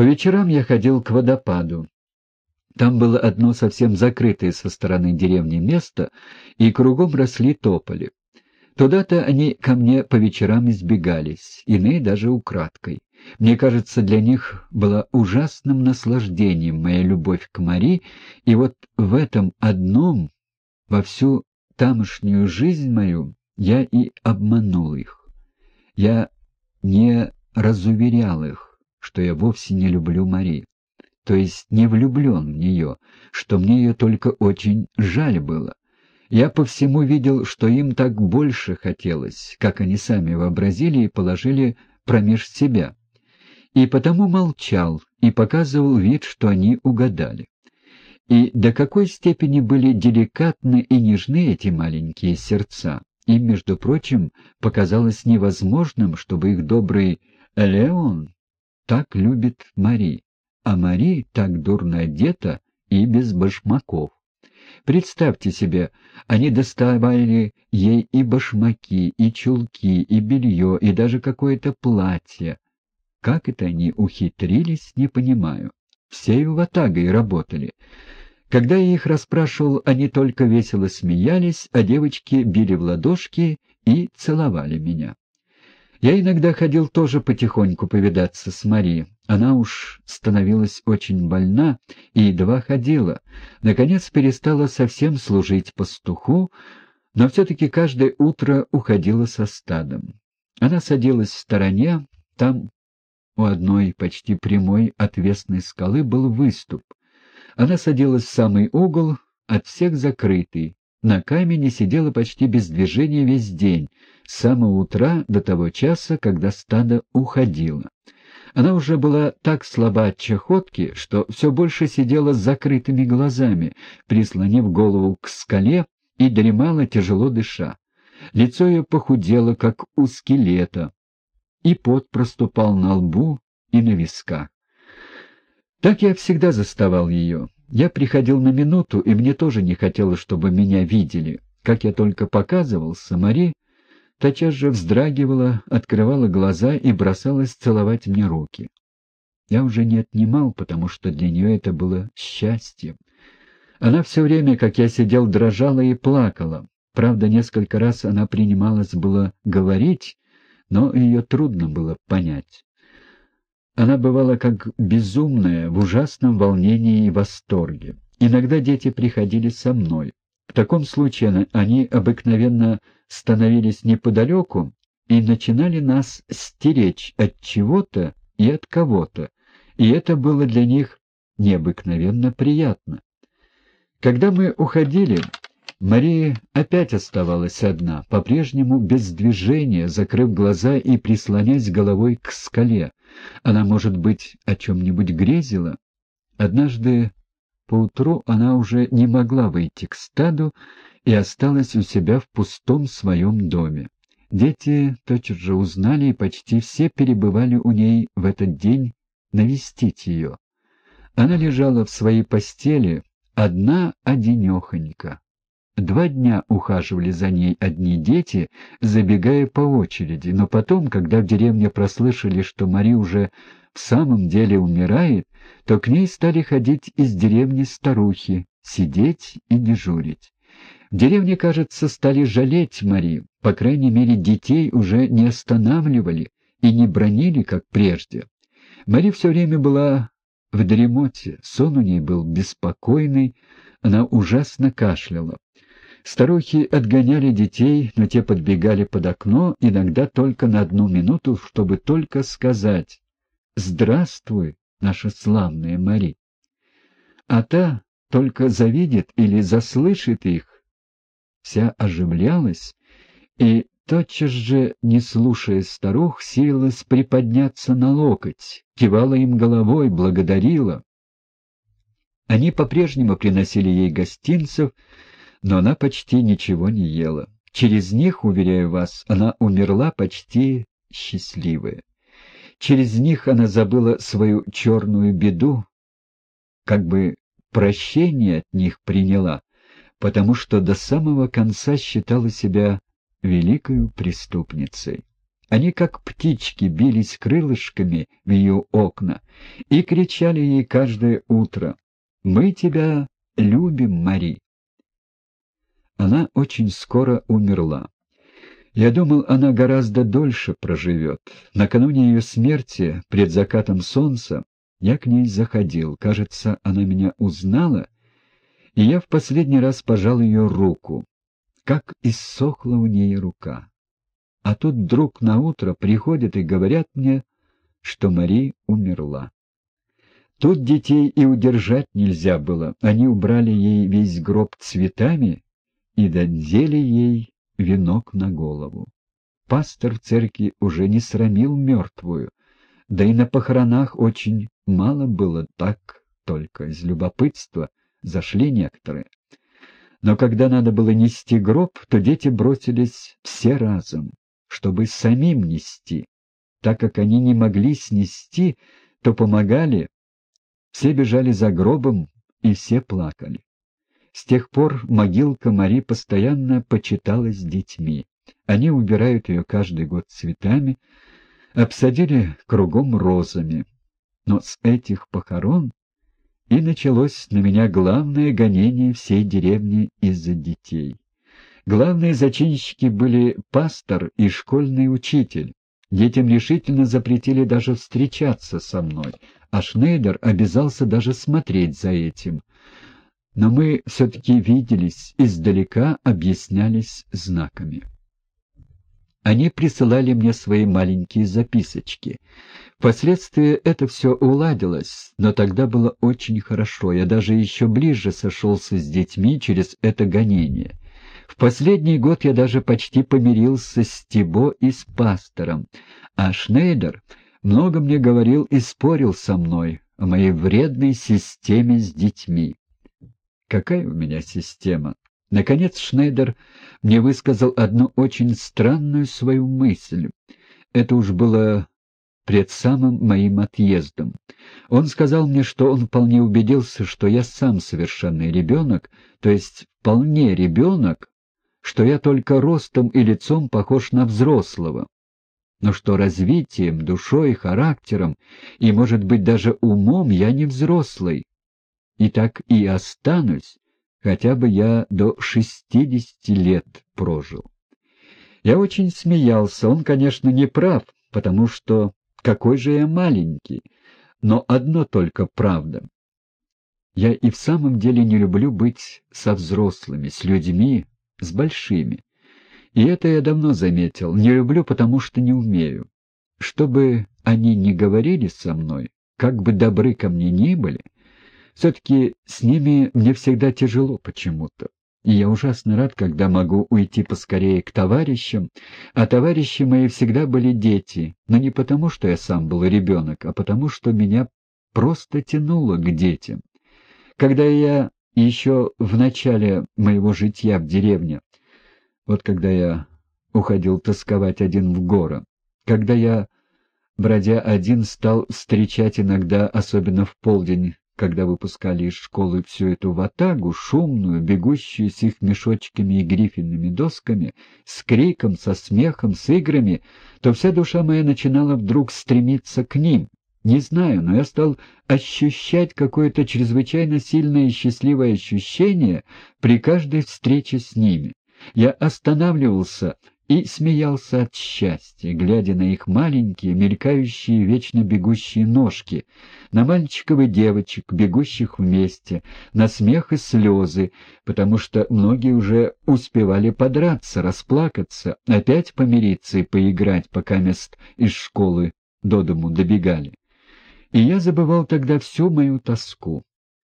По вечерам я ходил к водопаду. Там было одно совсем закрытое со стороны деревни место, и кругом росли тополи. Туда-то они ко мне по вечерам избегались, иные даже украдкой. Мне кажется, для них было ужасным наслаждением моя любовь к Мари, и вот в этом одном, во всю тамошнюю жизнь мою, я и обманул их. Я не разуверял их, что я вовсе не люблю Мари, то есть не влюблен в нее, что мне ее только очень жаль было. Я по всему видел, что им так больше хотелось, как они сами вообразили и положили промеж себя. И потому молчал и показывал вид, что они угадали. И до какой степени были деликатны и нежны эти маленькие сердца. Им, между прочим, показалось невозможным, чтобы их добрый Леон так любит Мари, а Мари так дурно одета и без башмаков. Представьте себе, они доставали ей и башмаки, и чулки, и белье, и даже какое-то платье. Как это они ухитрились, не понимаю. Всей ватагой работали. Когда я их расспрашивал, они только весело смеялись, а девочки били в ладошки и целовали меня. Я иногда ходил тоже потихоньку повидаться с Мари. Она уж становилась очень больна и едва ходила. Наконец перестала совсем служить пастуху, но все-таки каждое утро уходила со стадом. Она садилась в стороне, там у одной почти прямой отвесной скалы был выступ. Она садилась в самый угол, от всех закрытый. На камне сидела почти без движения весь день, с самого утра до того часа, когда стадо уходило. Она уже была так слаба от чахотки, что все больше сидела с закрытыми глазами, прислонив голову к скале и дремала, тяжело дыша. Лицо ее похудело, как у скелета, и пот проступал на лбу и на висках. Так я всегда заставал ее. Я приходил на минуту, и мне тоже не хотелось, чтобы меня видели. Как я только показывался, Мари тотчас же вздрагивала, открывала глаза и бросалась целовать мне руки. Я уже не отнимал, потому что для нее это было счастьем. Она все время, как я сидел, дрожала и плакала. Правда, несколько раз она принималась было говорить, но ее трудно было понять. Она бывала как безумная, в ужасном волнении и восторге. Иногда дети приходили со мной. В таком случае они обыкновенно становились неподалеку и начинали нас стеречь от чего-то и от кого-то, и это было для них необыкновенно приятно. Когда мы уходили, Мария опять оставалась одна, по-прежнему без движения, закрыв глаза и прислонясь головой к скале. Она, может быть, о чем-нибудь грезила? Однажды поутру она уже не могла выйти к стаду и осталась у себя в пустом своем доме. Дети тотчас же узнали, и почти все перебывали у ней в этот день навестить ее. Она лежала в своей постели, одна одинехонька. Два дня ухаживали за ней одни дети, забегая по очереди, но потом, когда в деревне прослышали, что Мари уже в самом деле умирает, то к ней стали ходить из деревни старухи, сидеть и дежурить. В деревне, кажется, стали жалеть Мари, по крайней мере, детей уже не останавливали и не бронили, как прежде. Мари все время была в дремоте, сон у ней был беспокойный, она ужасно кашляла. Старухи отгоняли детей, но те подбегали под окно, иногда только на одну минуту, чтобы только сказать «Здравствуй, наша славная Мари». А та только завидит или заслышит их, вся оживлялась и тотчас же, не слушая старух, силилась приподняться на локоть, кивала им головой, благодарила. Они по-прежнему приносили ей гостинцев, но она почти ничего не ела. Через них, уверяю вас, она умерла почти счастливая. Через них она забыла свою черную беду, как бы прощение от них приняла, потому что до самого конца считала себя великою преступницей. Они, как птички, бились крылышками в ее окна и кричали ей каждое утро «Мы тебя любим, Мари». Она очень скоро умерла. Я думал, она гораздо дольше проживет. Накануне ее смерти, пред закатом солнца, я к ней заходил. Кажется, она меня узнала, и я в последний раз пожал ее руку. Как иссохла у ней рука. А тут вдруг наутро приходят и говорят мне, что Мари умерла. Тут детей и удержать нельзя было. Они убрали ей весь гроб цветами и додели ей венок на голову. Пастор в церкви уже не срамил мертвую, да и на похоронах очень мало было так, только из любопытства зашли некоторые. Но когда надо было нести гроб, то дети бросились все разом чтобы самим нести. Так как они не могли снести, то помогали. Все бежали за гробом, и все плакали. С тех пор могилка Мари постоянно почиталась детьми. Они убирают ее каждый год цветами, обсадили кругом розами. Но с этих похорон и началось на меня главное гонение всей деревни из-за детей. Главные зачинщики были пастор и школьный учитель. Детям решительно запретили даже встречаться со мной, а Шнейдер обязался даже смотреть за этим. Но мы все-таки виделись, издалека объяснялись знаками. Они присылали мне свои маленькие записочки. Впоследствии это все уладилось, но тогда было очень хорошо. Я даже еще ближе сошелся с детьми через это гонение. В последний год я даже почти помирился с Тибо и с пастором, а Шнейдер много мне говорил и спорил со мной о моей вредной системе с детьми. Какая у меня система? Наконец Шнейдер мне высказал одну очень странную свою мысль. Это уж было пред самым моим отъездом. Он сказал мне, что он вполне убедился, что я сам совершенный ребенок, то есть вполне ребенок, что я только ростом и лицом похож на взрослого, но что развитием, душой, характером и, может быть, даже умом я не взрослый, и так и останусь, хотя бы я до шестидесяти лет прожил. Я очень смеялся, он, конечно, не прав, потому что какой же я маленький, но одно только правда. Я и в самом деле не люблю быть со взрослыми, с людьми, с большими. И это я давно заметил. Не люблю, потому что не умею. Чтобы они не говорили со мной, как бы добры ко мне ни были, все-таки с ними мне всегда тяжело почему-то. И я ужасно рад, когда могу уйти поскорее к товарищам, а товарищи мои всегда были дети, но не потому, что я сам был ребенок, а потому, что меня просто тянуло к детям. Когда я еще в начале моего житья в деревне, вот когда я уходил тосковать один в горы, когда я, бродя один, стал встречать иногда, особенно в полдень, когда выпускали из школы всю эту ватагу, шумную, бегущую с их мешочками и грифельными досками, с криком, со смехом, с играми, то вся душа моя начинала вдруг стремиться к ним, не знаю, но я стал ощущать какое-то чрезвычайно сильное и счастливое ощущение при каждой встрече с ними. Я останавливался и смеялся от счастья, глядя на их маленькие, мелькающие, вечно бегущие ножки, на мальчиков и девочек, бегущих вместе, на смех и слезы, потому что многие уже успевали подраться, расплакаться, опять помириться и поиграть, пока мест из школы до дому добегали. И я забывал тогда всю мою тоску.